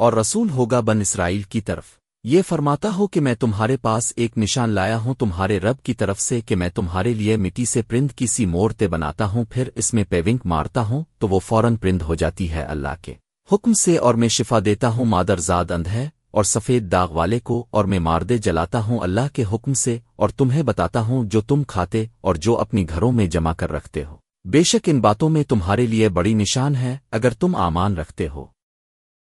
اور رسول ہوگا بن اسرائیل کی طرف۔ یہ فرماتا ہو کہ میں تمہارے پاس ایک نشان لایا ہوں، تمہارے رب کی طرف سے کہ میں تمہارے لیے مٹی سے پرند کی سی مورتے بناتا ہوں، پھر اس میں پیونک مارتا ہوں تو وہ فوراً پرند ہو جاتی ہے اللہ کے۔ حکم سے اور میں شفا دیتا ہوں، مادر زاد اندھ ہے اور سفید داغ والے کو اور میں ماردے جلاتا ہوں اللہ کے حکم سے اور تمہیں بتاتا ہوں جو تم کھاتے اور جو اپنی گھروں میں جمع کر رکھتے ہو۔ بے شک ان باتوں میں تمہارے لیے بڑی نشان ہے، اگر تم آمان رکھتے ہو۔